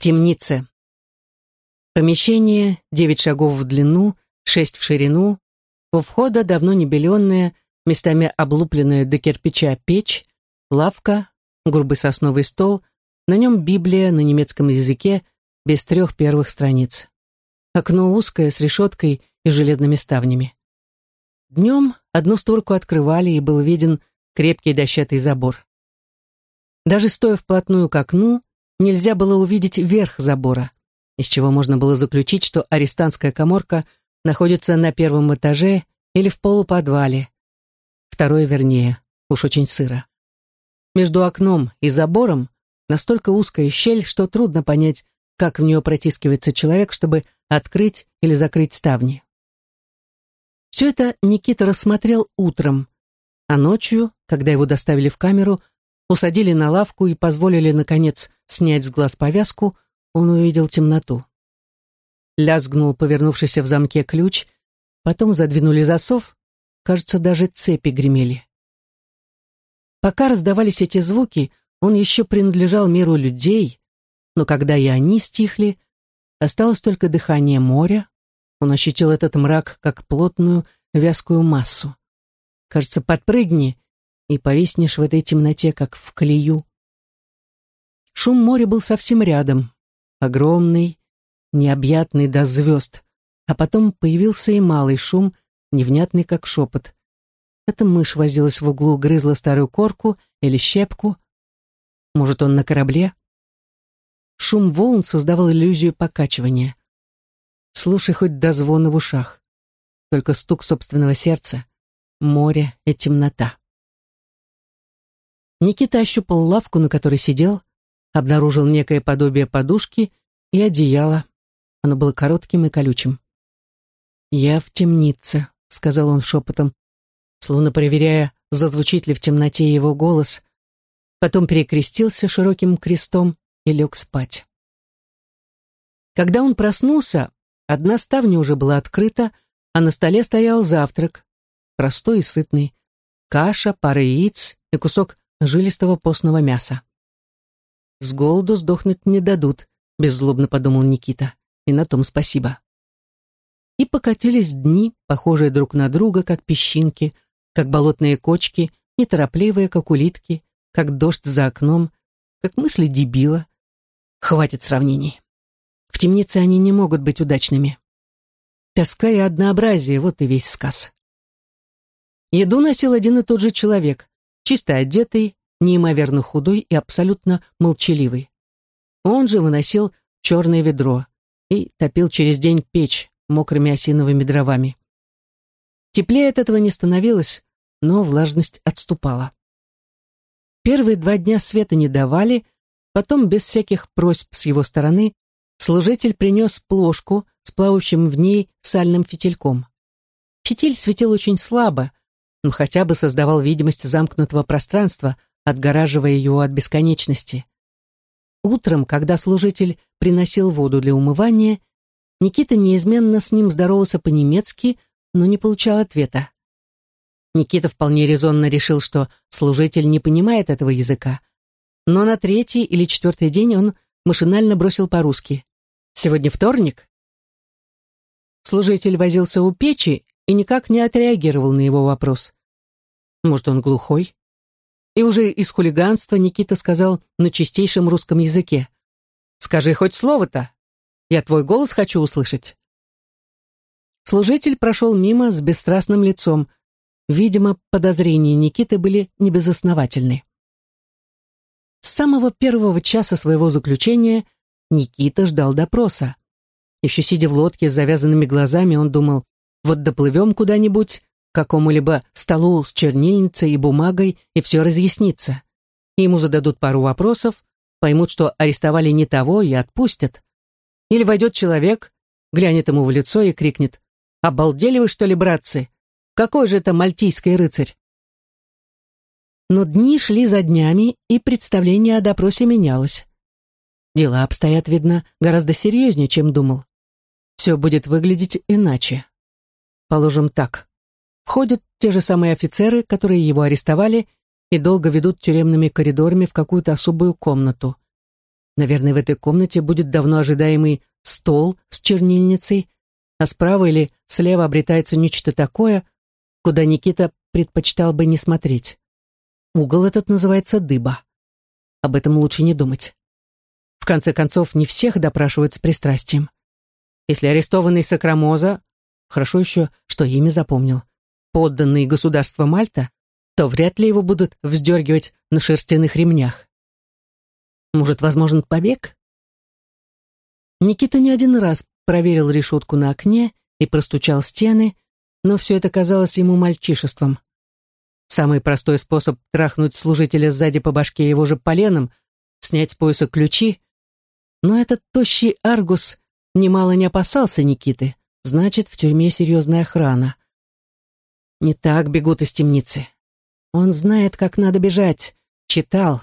темнице. Помещение девять шагов в длину, шесть в ширину. У входа давно не беленная, местами облупленная до кирпича печь, лавка, грубый сосновый стол, на нем Библия на немецком языке без трех первых страниц. Окно узкое, с решеткой и железными ставнями. Днем одну створку открывали, и был виден крепкий дощатый забор. Даже стоя вплотную к окну, нельзя было увидеть верх забора, из чего можно было заключить, что арестантская коморка находится на первом этаже или в полуподвале. Второе вернее, уж очень сыро. Между окном и забором настолько узкая щель, что трудно понять, как в нее протискивается человек, чтобы открыть или закрыть ставни. Все это Никита рассмотрел утром, а ночью, когда его доставили в камеру, усадили на лавку и позволили, наконец, снять с глаз повязку, он увидел темноту. Лязгнул повернувшийся в замке ключ, потом задвинули засов, кажется, даже цепи гремели. Пока раздавались эти звуки, он еще принадлежал миру людей, но когда и они стихли, осталось только дыхание моря, он ощутил этот мрак как плотную вязкую массу. Кажется, подпрыгни, и повиснешь в этой темноте, как в колею. Шум моря был совсем рядом, огромный, необъятный до звезд, а потом появился и малый шум, невнятный, как шепот. Эта мышь возилась в углу, грызла старую корку или щепку. Может, он на корабле? Шум волн создавал иллюзию покачивания. Слушай хоть до звона в ушах. Только стук собственного сердца, море и темнота. Никита ощупал лавку, на которой сидел, обнаружил некое подобие подушки и одеяла. Оно было коротким и колючим. «Я в темнице», — сказал он шепотом, словно проверяя, зазвучит ли в темноте его голос, потом перекрестился широким крестом и лег спать. Когда он проснулся, одна ставня уже была открыта, а на столе стоял завтрак, простой и сытный, каша, пара яиц и кусок жилистого постного мяса. «С голоду сдохнуть не дадут», — беззлобно подумал Никита, и на том спасибо. И покатились дни, похожие друг на друга, как песчинки, как болотные кочки, неторопливые, как улитки, как дождь за окном, как мысли дебила. Хватит сравнений. В темнице они не могут быть удачными. Тоска и однообразие — вот и весь сказ. Еду носил один и тот же человек, чисто одетый, неимоверно худой и абсолютно молчаливый. Он же выносил черное ведро и топил через день печь мокрыми осиновыми дровами. Теплее от этого не становилось, но влажность отступала. Первые два дня света не давали, потом, без всяких просьб с его стороны, служитель принес плошку с плавающим в ней сальным фитильком. Фитиль светил очень слабо, но хотя бы создавал видимость замкнутого пространства, отгораживая его от бесконечности. Утром, когда служитель приносил воду для умывания, Никита неизменно с ним здоровался по-немецки, но не получал ответа. Никита вполне резонно решил, что служитель не понимает этого языка. Но на третий или четвертый день он машинально бросил по-русски. «Сегодня вторник?» Служитель возился у печи и никак не отреагировал на его вопрос. Может, он глухой? И уже из хулиганства Никита сказал на чистейшем русском языке. «Скажи хоть слово-то. Я твой голос хочу услышать». Служитель прошел мимо с бесстрастным лицом. Видимо, подозрения Никиты были небезосновательны. С самого первого часа своего заключения Никита ждал допроса. Еще сидя в лодке с завязанными глазами, он думал, вот доплывем куда-нибудь, какому-либо столу с чернильницей и бумагой, и все разъяснится. Ему зададут пару вопросов, поймут, что арестовали не того и отпустят. Или войдет человек, глянет ему в лицо и крикнет «Обалдели вы, что ли, братцы? Какой же это мальтийский рыцарь?» Но дни шли за днями, и представление о допросе менялось. Дела обстоят, видно, гораздо серьезнее, чем думал. Все будет выглядеть иначе. Положим так. Входят те же самые офицеры, которые его арестовали, и долго ведут тюремными коридорами в какую-то особую комнату. Наверное, в этой комнате будет давно ожидаемый стол с чернильницей, а справа или слева обретается нечто такое, куда Никита предпочитал бы не смотреть. Угол этот называется дыба. Об этом лучше не думать. В конце концов, не всех допрашивают с пристрастием. Если арестованный Сакрамоза, хорошо еще, что имя запомнил, подданный государства Мальта, то вряд ли его будут вздергивать на шерстяных ремнях. Может, возможен побег? Никита не один раз проверил решетку на окне и простучал стены, но все это казалось ему мальчишеством. Самый простой способ трахнуть служителя сзади по башке его же поленом, снять с пояса ключи. Но этот тощий Аргус немало не опасался Никиты, значит, в тюрьме серьезная охрана. Не так бегут из темницы. Он знает, как надо бежать, читал.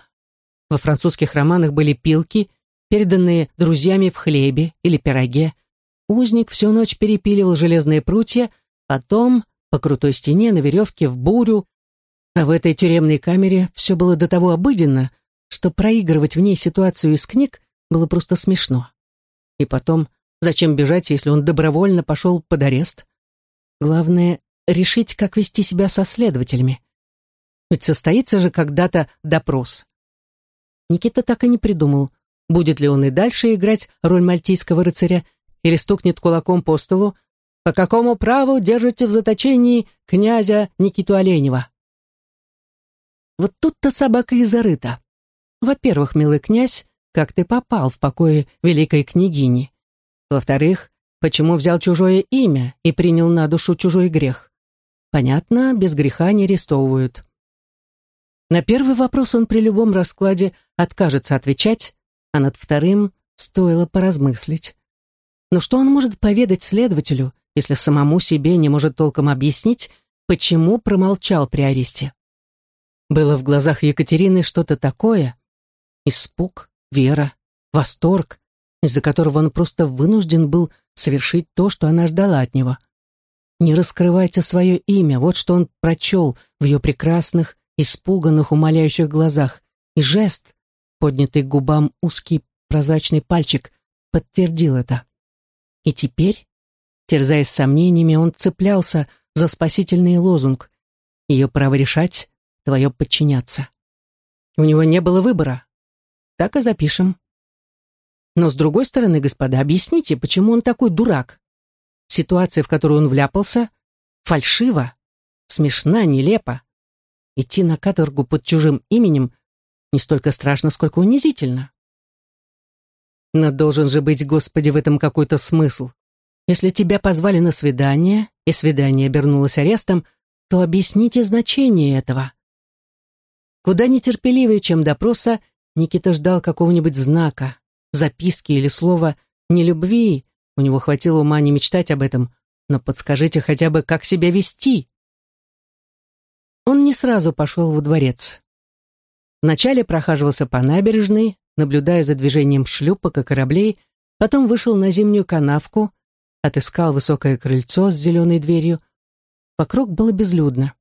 Во французских романах были пилки, переданные друзьями в хлебе или пироге. Узник всю ночь перепиливал железные прутья, потом по крутой стене на веревке в бурю. А в этой тюремной камере все было до того обыденно, что проигрывать в ней ситуацию из книг было просто смешно. И потом, зачем бежать, если он добровольно пошел под арест? Главное — решить, как вести себя со следователями. Ведь состоится же когда-то допрос. Никита так и не придумал, будет ли он и дальше играть роль мальтийского рыцаря или стукнет кулаком по столу, по какому праву держите в заточении князя Никиту Оленева. Вот тут-то собака и зарыта. Во-первых, милый князь, как ты попал в покое великой княгини? Во-вторых, почему взял чужое имя и принял на душу чужой грех? Понятно, без греха не арестовывают. На первый вопрос он при любом раскладе откажется отвечать, а над вторым стоило поразмыслить. Но что он может поведать следователю, если самому себе не может толком объяснить, почему промолчал при аресте? Было в глазах Екатерины что-то такое, испуг, вера, восторг, из-за которого он просто вынужден был совершить то, что она ждала от него. Не раскрывайте свое имя, вот что он прочел в ее прекрасных, испуганных, умоляющих глазах, и жест, поднятый к губам узкий прозрачный пальчик, подтвердил это. И теперь, терзаясь сомнениями, он цеплялся за спасительный лозунг «Ее право решать, твое подчиняться». У него не было выбора. Так и запишем. Но с другой стороны, господа, объясните, почему он такой дурак? Ситуация, в которую он вляпался, фальшива, смешна, нелепа. Идти на каторгу под чужим именем не столько страшно, сколько унизительно. Но должен же быть, Господи, в этом какой-то смысл. Если тебя позвали на свидание, и свидание обернулось арестом, то объясните значение этого. Куда нетерпеливее, чем допроса, Никита ждал какого-нибудь знака, записки или слова «не любви», у него хватило ума не мечтать об этом, но подскажите хотя бы, как себя вести. Он не сразу пошел во дворец. Вначале прохаживался по набережной, наблюдая за движением шлюпок и кораблей, потом вышел на зимнюю канавку, отыскал высокое крыльцо с зеленой дверью. Вокруг было безлюдно.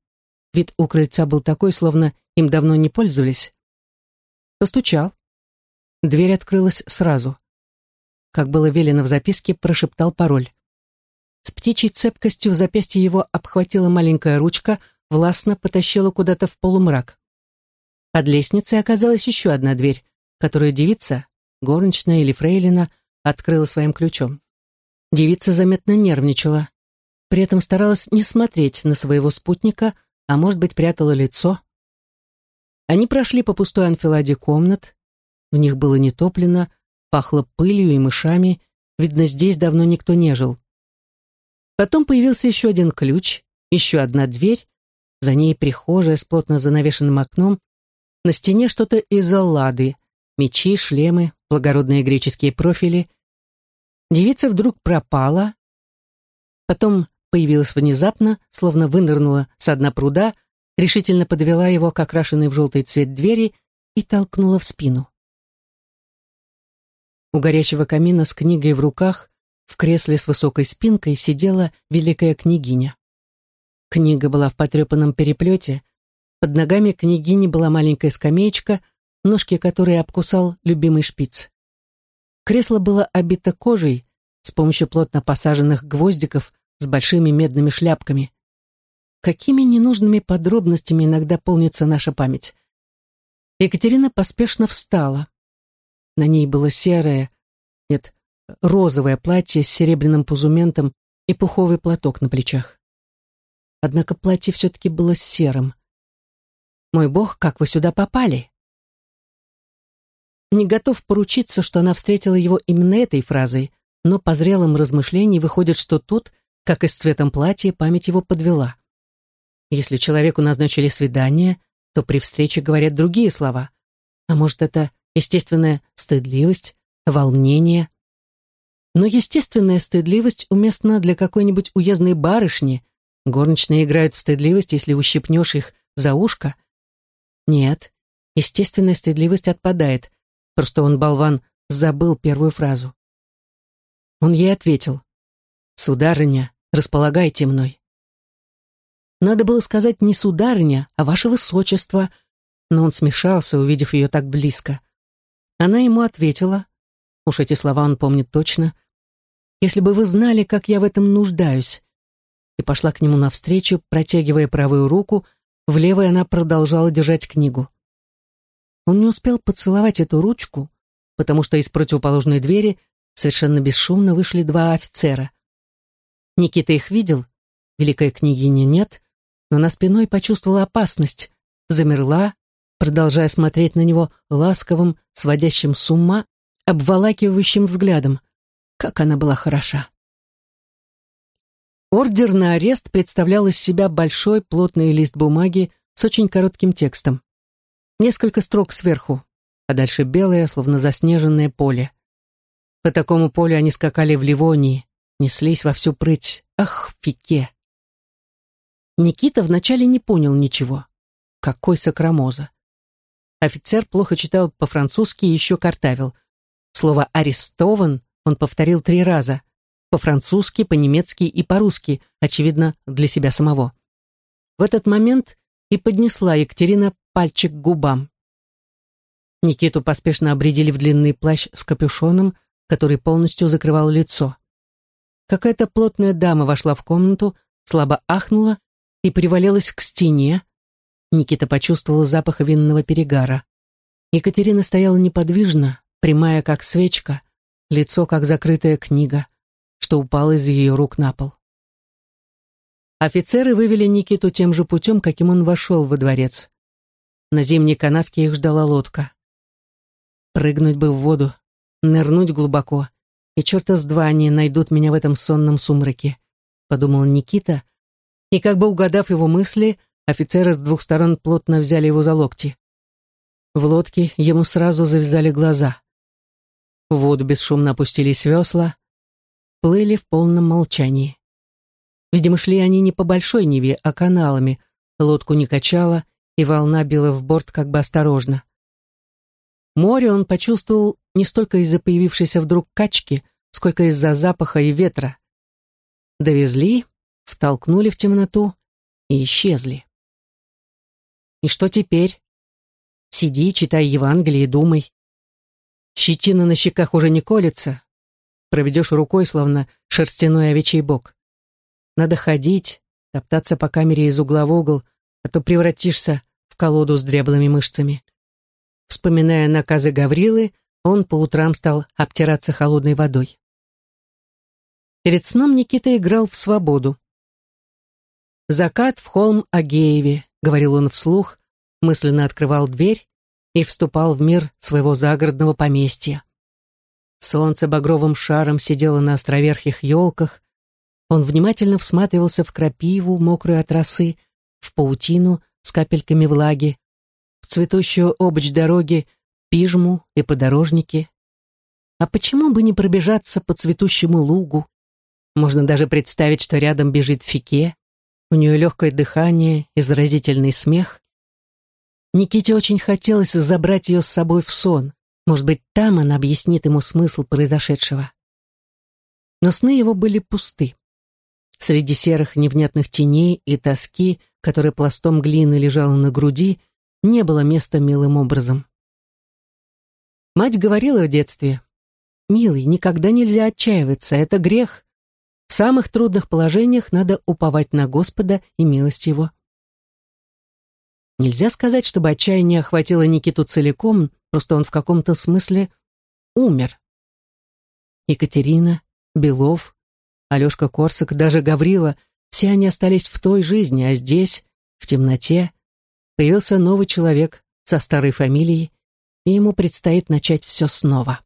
Вид у крыльца был такой, словно им давно не пользовались. Постучал. Дверь открылась сразу. Как было велено в записке, прошептал пароль. С птичьей цепкостью в запястье его обхватила маленькая ручка — властно потащила куда-то в полумрак. Под лестницей оказалась еще одна дверь, которую девица, горничная или фрейлина, открыла своим ключом. Девица заметно нервничала, при этом старалась не смотреть на своего спутника, а может быть прятала лицо. Они прошли по пустой анфиладе комнат, в них было не топлено, пахло пылью и мышами, видно, здесь давно никто не жил. Потом появился еще один ключ, еще одна дверь, за ней прихожая с плотно занавешенным окном. На стене что-то из аллады. Мечи, шлемы, благородные греческие профили. Девица вдруг пропала. Потом появилась внезапно, словно вынырнула с дна пруда, решительно подвела его к окрашенной в желтый цвет двери и толкнула в спину. У горящего камина с книгой в руках в кресле с высокой спинкой сидела великая княгиня. Книга была в потрепанном переплете. Под ногами княгини была маленькая скамеечка, ножки которой обкусал любимый шпиц. Кресло было обито кожей с помощью плотно посаженных гвоздиков с большими медными шляпками. Какими ненужными подробностями иногда полнится наша память. Екатерина поспешно встала. На ней было серое, нет, розовое платье с серебряным пузументом и пуховый платок на плечах. Однако платье все-таки было серым. «Мой бог, как вы сюда попали?» Не готов поручиться, что она встретила его именно этой фразой, но по зрелым размышлениям выходит, что тут, как и с цветом платья, память его подвела. Если человеку назначили свидание, то при встрече говорят другие слова. А может, это естественная стыдливость, волнение. Но естественная стыдливость уместна для какой-нибудь уездной барышни. Горничные играют в стыдливость, если ущипнешь их за ушко. Нет, естественная стыдливость отпадает. Просто он, болван, забыл первую фразу. Он ей ответил. «Сударыня, располагайте мной». Надо было сказать не сударыня, а ваше высочество, но он смешался, увидев ее так близко. Она ему ответила, уж эти слова он помнит точно, «Если бы вы знали, как я в этом нуждаюсь», и пошла к нему навстречу, протягивая правую руку, в левой она продолжала держать книгу. Он не успел поцеловать эту ручку, потому что из противоположной двери совершенно бесшумно вышли два офицера. Никита их видел, великая княгиня нет, но на спиной почувствовала опасность, замерла, продолжая смотреть на него ласковым, сводящим с ума, обволакивающим взглядом. Как она была хороша. Ордер на арест представлял из себя большой плотный лист бумаги с очень коротким текстом. Несколько строк сверху, а дальше белое, словно заснеженное поле. По такому полю они скакали в Ливонии, неслись во всю прыть. Ах, фике! Никита вначале не понял ничего. Какой сокромоза. Офицер плохо читал по-французски и еще картавил. Слово «арестован» он повторил три раза. По-французски, по-немецки и по-русски, очевидно, для себя самого. В этот момент и поднесла Екатерина пальчик к губам. Никиту поспешно обредили в длинный плащ с капюшоном, который полностью закрывал лицо. Какая-то плотная дама вошла в комнату, слабо ахнула и привалилась к стене. Никита почувствовал запах винного перегара. Екатерина стояла неподвижно, прямая как свечка, лицо как закрытая книга, что упало из ее рук на пол. Офицеры вывели Никиту тем же путем, каким он вошел во дворец. На зимней канавке их ждала лодка. Прыгнуть бы в воду, нырнуть глубоко, и черта с два они найдут меня в этом сонном сумраке, подумал Никита, и как бы угадав его мысли, офицеры с двух сторон плотно взяли его за локти. В лодке ему сразу завязали глаза. В воду бесшумно опустились весла, плыли в полном молчании. Видимо, шли они не по большой Неве, а каналами, лодку не качала, и волна била в борт как бы осторожно. Море он почувствовал не столько из-за появившейся вдруг качки, сколько из-за запаха и ветра. Довезли, втолкнули в темноту и исчезли. И что теперь? Сиди, читай Евангелие и думай. Щетина на щеках уже не колется. Проведешь рукой, словно шерстяной овечий бок. Надо ходить, топтаться по камере из угла в угол, а то превратишься в колоду с дряблыми мышцами. Вспоминая наказы Гаврилы, он по утрам стал обтираться холодной водой. Перед сном Никита играл в свободу. «Закат в холм Агееве», — говорил он вслух, мысленно открывал дверь и вступал в мир своего загородного поместья. Солнце багровым шаром сидело на островерхих елках, он внимательно всматривался в крапиву, мокрую от росы, в паутину с капельками влаги, в цветущую обочь дороги, пижму и подорожники. А почему бы не пробежаться по цветущему лугу? Можно даже представить, что рядом бежит Фике, у нее легкое дыхание и заразительный смех. Никите очень хотелось забрать ее с собой в сон. Может быть, там она объяснит ему смысл произошедшего. Но сны его были пусты. Среди серых невнятных теней и тоски, которая пластом глины лежала на груди, не было места милым образом. Мать говорила в детстве, Милый, никогда нельзя отчаиваться, это грех. В самых трудных положениях надо уповать на Господа и милость Его. Нельзя сказать, чтобы отчаяние охватило Никиту целиком, просто он в каком-то смысле умер. Екатерина, Белов, Алешка Корсак, даже Гаврила, все они остались в той жизни, а здесь, в темноте, появился новый человек со старой фамилией, и ему предстоит начать все снова.